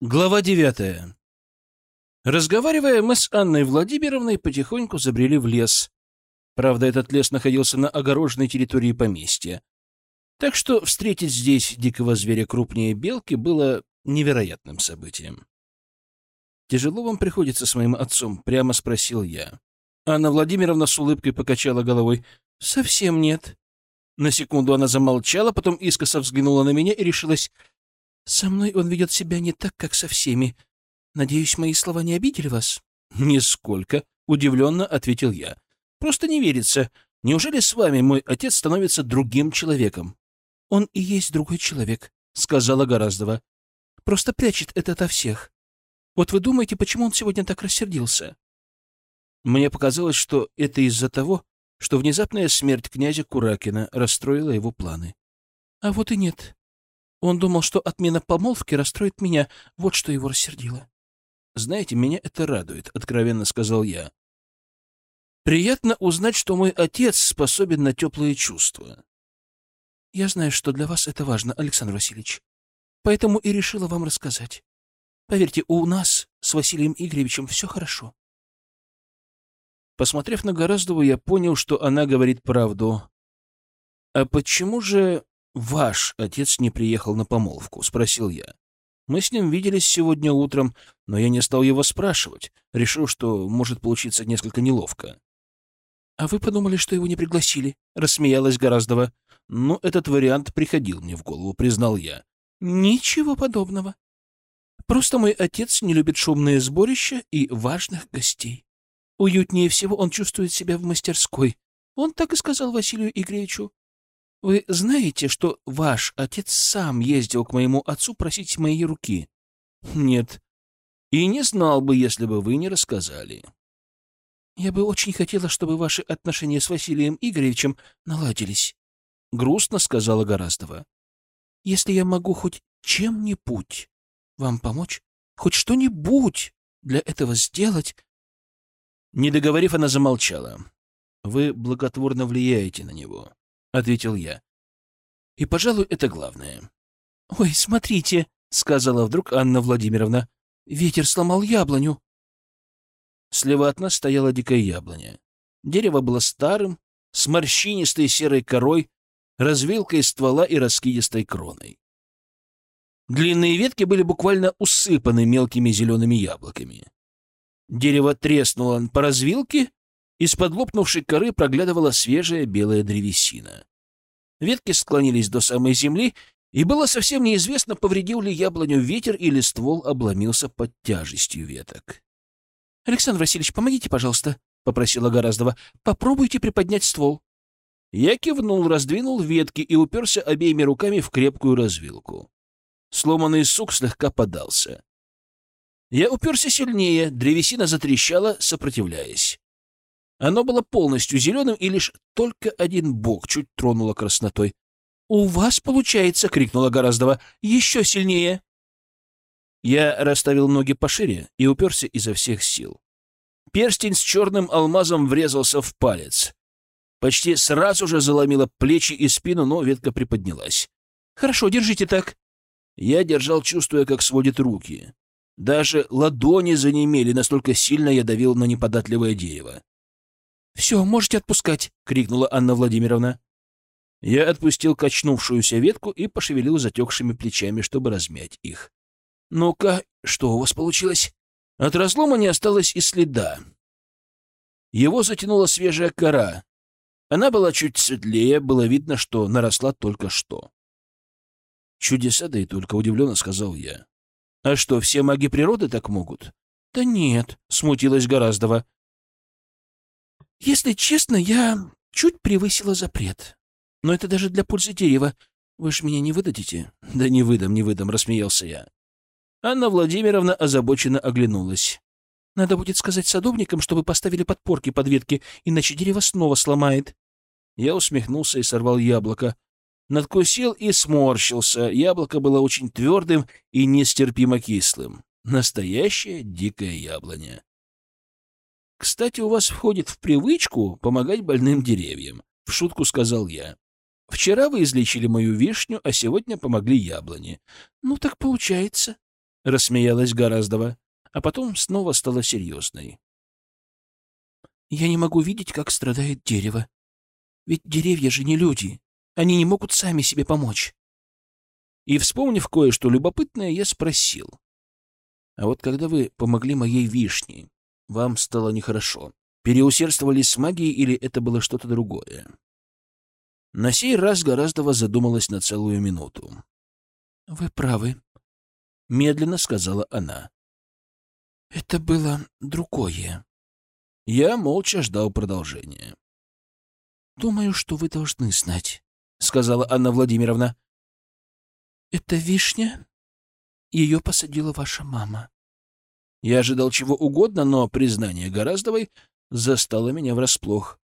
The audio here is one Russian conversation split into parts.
Глава девятая. Разговаривая, мы с Анной Владимировной потихоньку забрели в лес. Правда, этот лес находился на огороженной территории поместья. Так что встретить здесь дикого зверя крупнее белки было невероятным событием. «Тяжело вам приходится с моим отцом?» — прямо спросил я. Анна Владимировна с улыбкой покачала головой. «Совсем нет». На секунду она замолчала, потом искоса взглянула на меня и решилась. Со мной он ведет себя не так, как со всеми. Надеюсь, мои слова не обидели вас? Нисколько, удивленно ответил я. Просто не верится. Неужели с вами мой отец становится другим человеком? Он и есть другой человек, сказала Гораздова. Просто прячет это ото всех. Вот вы думаете, почему он сегодня так рассердился? Мне показалось, что это из-за того, что внезапная смерть князя Куракина расстроила его планы. А вот и нет. Он думал, что отмена помолвки расстроит меня. Вот что его рассердило. «Знаете, меня это радует», — откровенно сказал я. «Приятно узнать, что мой отец способен на теплые чувства». «Я знаю, что для вас это важно, Александр Васильевич. Поэтому и решила вам рассказать. Поверьте, у нас с Василием Игоревичем все хорошо». Посмотрев на Гораздову, я понял, что она говорит правду. «А почему же ваш отец не приехал на помолвку?» — спросил я. Мы с ним виделись сегодня утром, но я не стал его спрашивать, решил, что может получиться несколько неловко. «А вы подумали, что его не пригласили?» — рассмеялась Гораздова. «Ну, этот вариант приходил мне в голову», — признал я. «Ничего подобного. Просто мой отец не любит шумные сборища и важных гостей. Уютнее всего он чувствует себя в мастерской. Он так и сказал Василию Игоревичу. Вы знаете, что ваш отец сам ездил к моему отцу просить моей руки? Нет. И не знал бы, если бы вы не рассказали. Я бы очень хотела, чтобы ваши отношения с Василием Игоревичем наладились. Грустно сказала Гораздова. Если я могу хоть чем-нибудь вам помочь, хоть что-нибудь для этого сделать... Не договорив, она замолчала. Вы благотворно влияете на него. — ответил я. «И, пожалуй, это главное». «Ой, смотрите», — сказала вдруг Анна Владимировна, — «ветер сломал яблоню». Слева от нас стояла дикая яблоня. Дерево было старым, с морщинистой серой корой, развилкой ствола и раскидистой кроной. Длинные ветки были буквально усыпаны мелкими зелеными яблоками. Дерево треснуло по развилке, из-под лопнувшей коры проглядывала свежая белая древесина. Ветки склонились до самой земли, и было совсем неизвестно, повредил ли яблоню ветер или ствол обломился под тяжестью веток. — Александр Васильевич, помогите, пожалуйста, — попросила Гораздова. — Попробуйте приподнять ствол. Я кивнул, раздвинул ветки и уперся обеими руками в крепкую развилку. Сломанный сук слегка подался. Я уперся сильнее, древесина затрещала, сопротивляясь. Оно было полностью зеленым, и лишь только один бок чуть тронуло краснотой. «У вас получается!» — крикнула Гораздова. «Еще сильнее!» Я расставил ноги пошире и уперся изо всех сил. Перстень с черным алмазом врезался в палец. Почти сразу же заломило плечи и спину, но ветка приподнялась. «Хорошо, держите так». Я держал, чувствуя, как сводит руки. Даже ладони занемели, настолько сильно я давил на неподатливое дерево. «Все, можете отпускать!» — крикнула Анна Владимировна. Я отпустил качнувшуюся ветку и пошевелил затекшими плечами, чтобы размять их. «Ну-ка, что у вас получилось?» От разлома не осталось и следа. Его затянула свежая кора. Она была чуть светлее, было видно, что наросла только что. «Чудеса, да и только удивленно», — сказал я. «А что, все маги природы так могут?» «Да нет», — смутилась Гораздова. Если честно, я чуть превысила запрет. Но это даже для пользы дерева. Вы ж меня не выдадите? Да не выдам, не выдам, рассмеялся я. Анна Владимировна озабоченно оглянулась. Надо будет сказать садовникам, чтобы поставили подпорки под ветки, иначе дерево снова сломает. Я усмехнулся и сорвал яблоко. Надкусил и сморщился. Яблоко было очень твердым и нестерпимо кислым. Настоящая дикая яблоня. «Кстати, у вас входит в привычку помогать больным деревьям», — в шутку сказал я. «Вчера вы излечили мою вишню, а сегодня помогли яблоне». «Ну, так получается», — рассмеялась Гораздова, а потом снова стала серьезной. «Я не могу видеть, как страдает дерево. Ведь деревья же не люди. Они не могут сами себе помочь». И, вспомнив кое-что любопытное, я спросил. «А вот когда вы помогли моей вишне, вам стало нехорошо. Переусердствовали с магией или это было что-то другое?» На сей раз Гораздова задумалась на целую минуту. «Вы правы», — медленно сказала она. «Это было другое». Я молча ждал продолжения. «Думаю, что вы должны знать», — сказала Анна Владимировна. «Это вишня? Ее посадила ваша мама». Я ожидал чего угодно, но признание Гораздовой застало меня врасплох.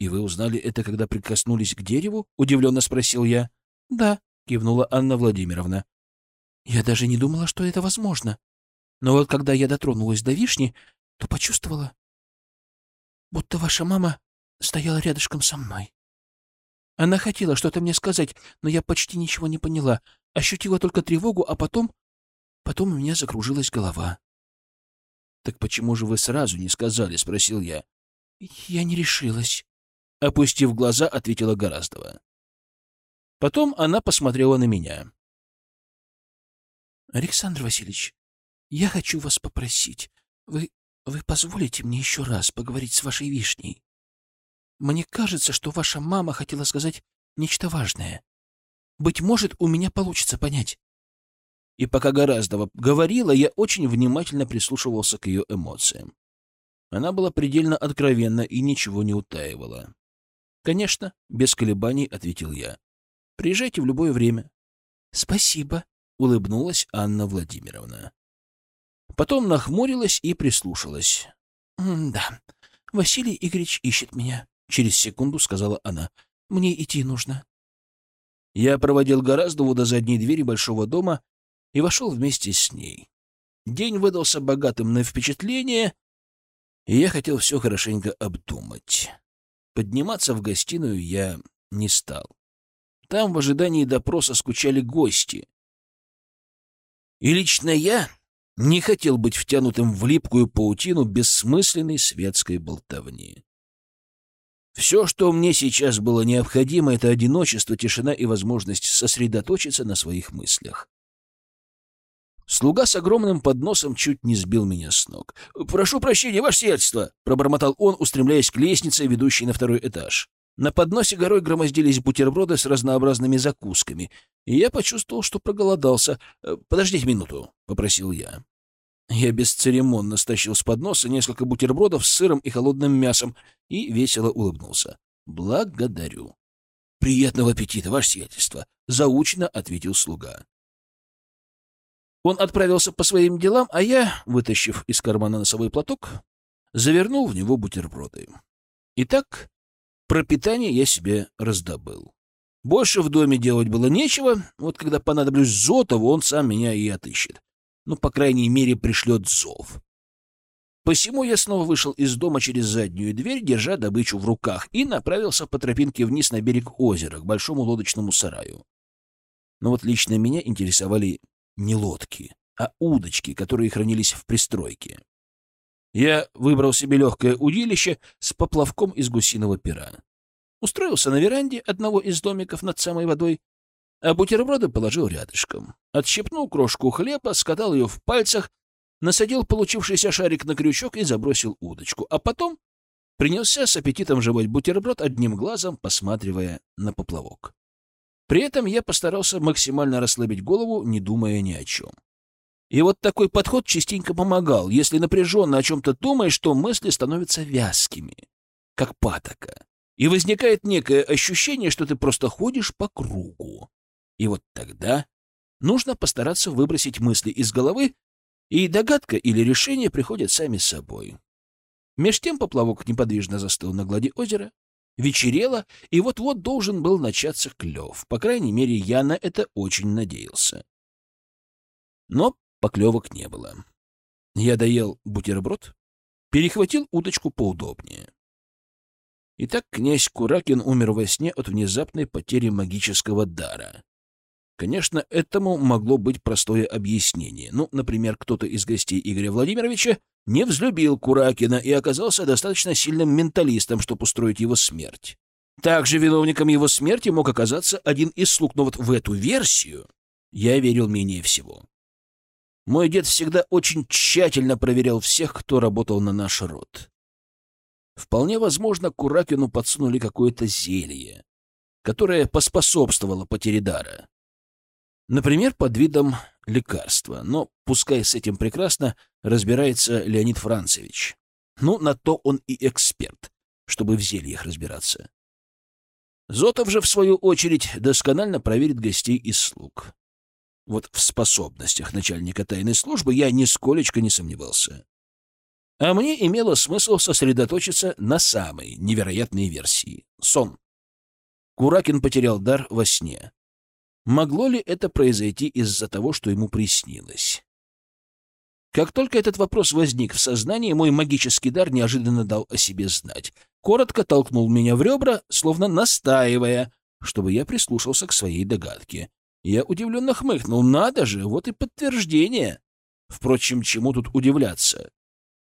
«И вы узнали это, когда прикоснулись к дереву?» — удивленно спросил я. «Да», — кивнула Анна Владимировна. «Я даже не думала, что это возможно. Но вот когда я дотронулась до вишни, то почувствовала, будто ваша мама стояла рядышком со мной. Она хотела что-то мне сказать, но я почти ничего не поняла, ощутила только тревогу, а потом... Потом у меня закружилась голова. «Так почему же вы сразу не сказали?» — спросил я. «Я не решилась», — опустив глаза, ответила Гораздова. Потом она посмотрела на меня. «Александр Васильевич, я хочу вас попросить. Вы... вы позволите мне еще раз поговорить с вашей вишней? Мне кажется, что ваша мама хотела сказать нечто важное. Быть может, у меня получится понять». И пока Гораздова говорила, я очень внимательно прислушивался к ее эмоциям. Она была предельно откровенна и ничего не утаивала. «Конечно», — без колебаний ответил я. «Приезжайте в любое время». «Спасибо», — улыбнулась Анна Владимировна. Потом нахмурилась и прислушалась. «Да, Василий Игоревич ищет меня», — через секунду сказала она. «Мне идти нужно». Я проводил Гораздову до задней двери большого дома и вошел вместе с ней. День выдался богатым на впечатление, и я хотел все хорошенько обдумать. Подниматься в гостиную я не стал. Там в ожидании допроса скучали гости. И лично я не хотел быть втянутым в липкую паутину бессмысленной светской болтовни. Все, что мне сейчас было необходимо, это одиночество, тишина и возможность сосредоточиться на своих мыслях. Слуга с огромным подносом чуть не сбил меня с ног. «Прошу прощения, ваше сиятельство!» — пробормотал он, устремляясь к лестнице, ведущей на второй этаж. На подносе горой громоздились бутерброды с разнообразными закусками, и я почувствовал, что проголодался. «Подождите минуту», — попросил я. Я бесцеремонно стащил с подноса несколько бутербродов с сыром и холодным мясом и весело улыбнулся. «Благодарю». «Приятного аппетита, ваше сиятельство», — заучно ответил слуга. Он отправился по своим делам, а я, вытащив из кармана носовой платок, завернул в него бутерброды. Итак, пропитание я себе раздобыл. Больше в доме делать было нечего, вот когда понадоблюсь Зотову, он сам меня и отыщет. Ну, по крайней мере, пришлет зов. Посему я снова вышел из дома через заднюю дверь, держа добычу в руках, и направился по тропинке вниз на берег озера, к большому лодочному сараю. Но вот лично меня интересовали не лодки, а удочки, которые хранились в пристройке. Я выбрал себе легкое удилище с поплавком из гусиного пера. Устроился на веранде одного из домиков над самой водой, а бутерброды положил рядышком. Отщепнул крошку хлеба, скатал ее в пальцах, насадил получившийся шарик на крючок и забросил удочку, а потом принялся с аппетитом жевать бутерброд одним глазом, посматривая на поплавок. При этом я постарался максимально расслабить голову, не думая ни о чем. И вот такой подход частенько помогал. Если напряженно о чем-то думаешь, то мысли становятся вязкими, как патока. И возникает некое ощущение, что ты просто ходишь по кругу. И вот тогда нужно постараться выбросить мысли из головы, и догадка или решение приходят сами собой. Меж тем поплавок неподвижно застыл на глади озера, Вечерело, и вот-вот должен был начаться клев. По крайней мере, я на это очень надеялся. Но поклевок не было. Я доел бутерброд, перехватил удочку поудобнее. Итак, князь Куракин умер во сне от внезапной потери магического дара. Конечно, этому могло быть простое объяснение. Ну, например, кто-то из гостей Игоря Владимировича не взлюбил Куракина и оказался достаточно сильным менталистом, чтобы устроить его смерть. Также виновником его смерти мог оказаться один из слуг, но вот в эту версию я верил менее всего. Мой дед всегда очень тщательно проверял всех, кто работал на наш род. Вполне возможно, Куракину подсунули какое-то зелье, которое поспособствовало потере дара. Например, под видом лекарства, но пускай с этим прекрасно разбирается Леонид Францевич. Ну, на то он и эксперт, чтобы в зельях разбираться. Зотов же, в свою очередь, досконально проверит гостей и слуг. Вот в способностях начальника тайной службы я нисколечко не сомневался. А мне имело смысл сосредоточиться на самой невероятной версии — сон. Куракин потерял дар во сне. Могло ли это произойти из-за того, что ему приснилось? Как только этот вопрос возник в сознании, мой магический дар неожиданно дал о себе знать. Коротко толкнул меня в ребра, словно настаивая, чтобы я прислушался к своей догадке. Я удивленно хмыкнул. Надо же, вот и подтверждение. Впрочем, чему тут удивляться?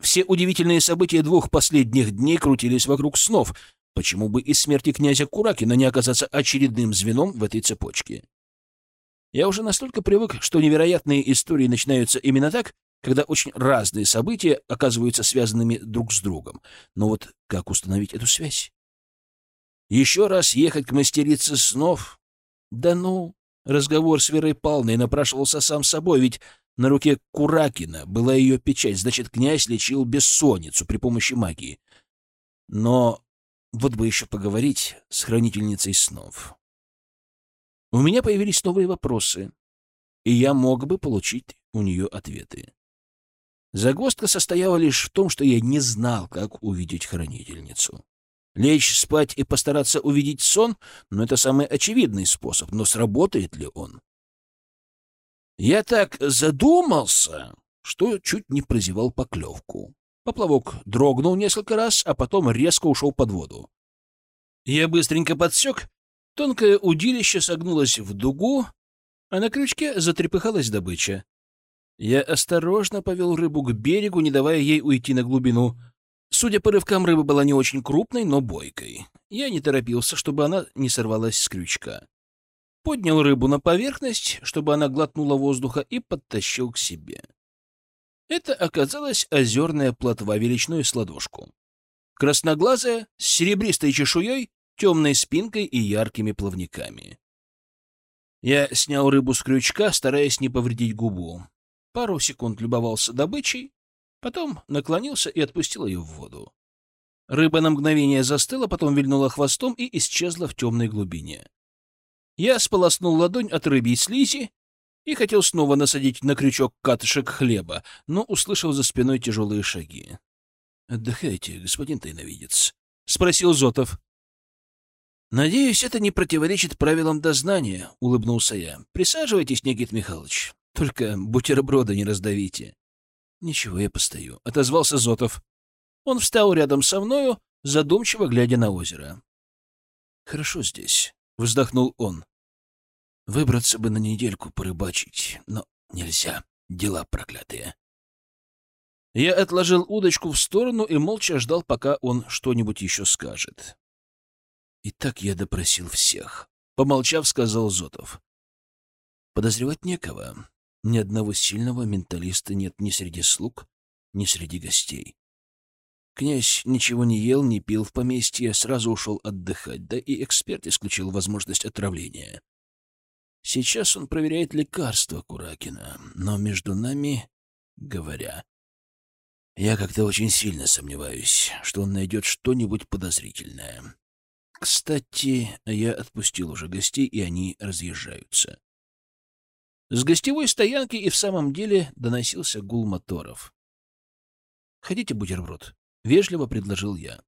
Все удивительные события двух последних дней крутились вокруг снов. Почему бы и смерти князя Куракина не оказаться очередным звеном в этой цепочке? Я уже настолько привык, что невероятные истории начинаются именно так, когда очень разные события оказываются связанными друг с другом. Но вот как установить эту связь? Еще раз ехать к мастерице снов? Да ну, разговор с Верой Павловной напрашивался сам собой, ведь на руке Куракина была ее печать, значит, князь лечил бессонницу при помощи магии. Но вот бы еще поговорить с хранительницей снов. У меня появились новые вопросы, и я мог бы получить у нее ответы. Загвоздка состояла лишь в том, что я не знал, как увидеть хранительницу. Лечь спать и постараться увидеть сон, ну, это самый очевидный способ, но сработает ли он? Я так задумался, что чуть не прозевал поклевку. Поплавок дрогнул несколько раз, а потом резко ушел под воду. Я быстренько подсек Тонкое удилище согнулось в дугу, а на крючке затрепыхалась добыча. Я осторожно повел рыбу к берегу, не давая ей уйти на глубину. Судя по рывкам, рыба была не очень крупной, но бойкой. Я не торопился, чтобы она не сорвалась с крючка. Поднял рыбу на поверхность, чтобы она глотнула воздуха, и подтащил к себе. Это оказалась озерная плотва величиной с ладошку. Красноглазая, с серебристой чешуей, темной спинкой и яркими плавниками. Я снял рыбу с крючка, стараясь не повредить губу. Пару секунд любовался добычей, потом наклонился и отпустил ее в воду. Рыба на мгновение застыла, потом вильнула хвостом и исчезла в темной глубине. Я сполоснул ладонь от рыбьей слизи и хотел снова насадить на крючок катышек хлеба, но услышал за спиной тяжелые шаги. — Отдыхайте, господин тайновидец, — спросил Зотов. «Надеюсь, это не противоречит правилам дознания», — улыбнулся я. «Присаживайтесь, Никит Михайлович. Только бутерброды не раздавите». «Ничего, я постою», — отозвался Зотов. Он встал рядом со мною, задумчиво глядя на озеро. «Хорошо здесь», — вздохнул он. «Выбраться бы на недельку порыбачить, но нельзя. Дела проклятые». Я отложил удочку в сторону и молча ждал, пока он что-нибудь еще скажет. И так я допросил всех. Помолчав, сказал Зотов. Подозревать некого. Ни одного сильного менталиста нет ни среди слуг, ни среди гостей. Князь ничего не ел, не пил в поместье, сразу ушел отдыхать, да и эксперт исключил возможность отравления. Сейчас он проверяет лекарства Куракина, но между нами, говоря, я как-то очень сильно сомневаюсь, что он найдет что-нибудь подозрительное. Кстати, я отпустил уже гостей, и они разъезжаются. С гостевой стоянки и в самом деле доносился гул моторов. «Хотите бутерброд?» — вежливо предложил я.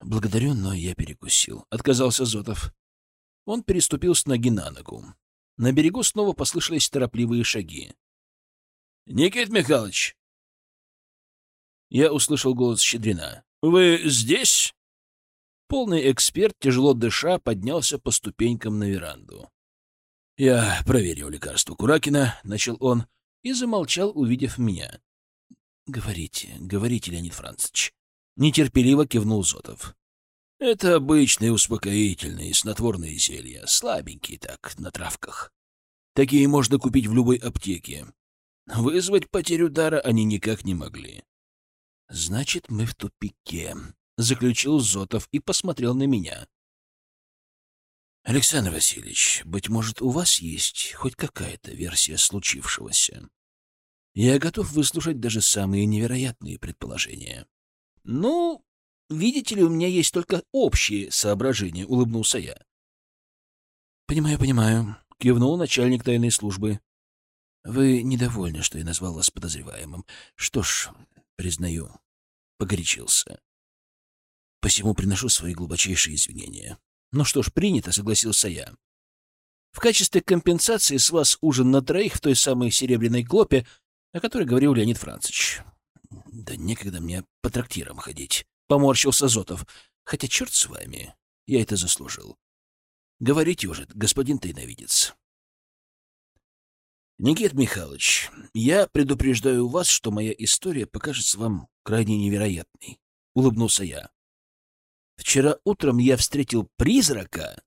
«Благодарю, но я перекусил», — отказался Зотов. Он переступил с ноги на ногу. На берегу снова послышались торопливые шаги. «Никит Михайлович!» Я услышал голос Щедрина. «Вы здесь?» Полный эксперт, тяжело дыша, поднялся по ступенькам на веранду. «Я проверил лекарство Куракина», — начал он, и замолчал, увидев меня. «Говорите, говорите, Леонид Францович». Нетерпеливо кивнул Зотов. «Это обычные успокоительные, снотворные зелья, слабенькие так, на травках. Такие можно купить в любой аптеке. Вызвать потерю дара они никак не могли». «Значит, мы в тупике», — заключил Зотов и посмотрел на меня. «Александр Васильевич, быть может, у вас есть хоть какая-то версия случившегося? Я готов выслушать даже самые невероятные предположения». «Ну, видите ли, у меня есть только общие соображения», — улыбнулся я. «Понимаю, понимаю», — кивнул начальник тайной службы. «Вы недовольны, что я назвал вас подозреваемым. Что ж, признаю, погорячился. Посему приношу свои глубочайшие извинения. Ну что ж, принято, согласился я. В качестве компенсации с вас ужин на троих в той самой серебряной клопе, о которой говорил Леонид Францович. Да некогда мне по трактирам ходить, поморщился Зотов. Хотя черт с вами, я это заслужил. Говорите уже, господин тайновидец. Никит Михайлович, я предупреждаю вас, что моя история покажется вам крайне невероятной, улыбнулся я. Вчера утром я встретил призрака,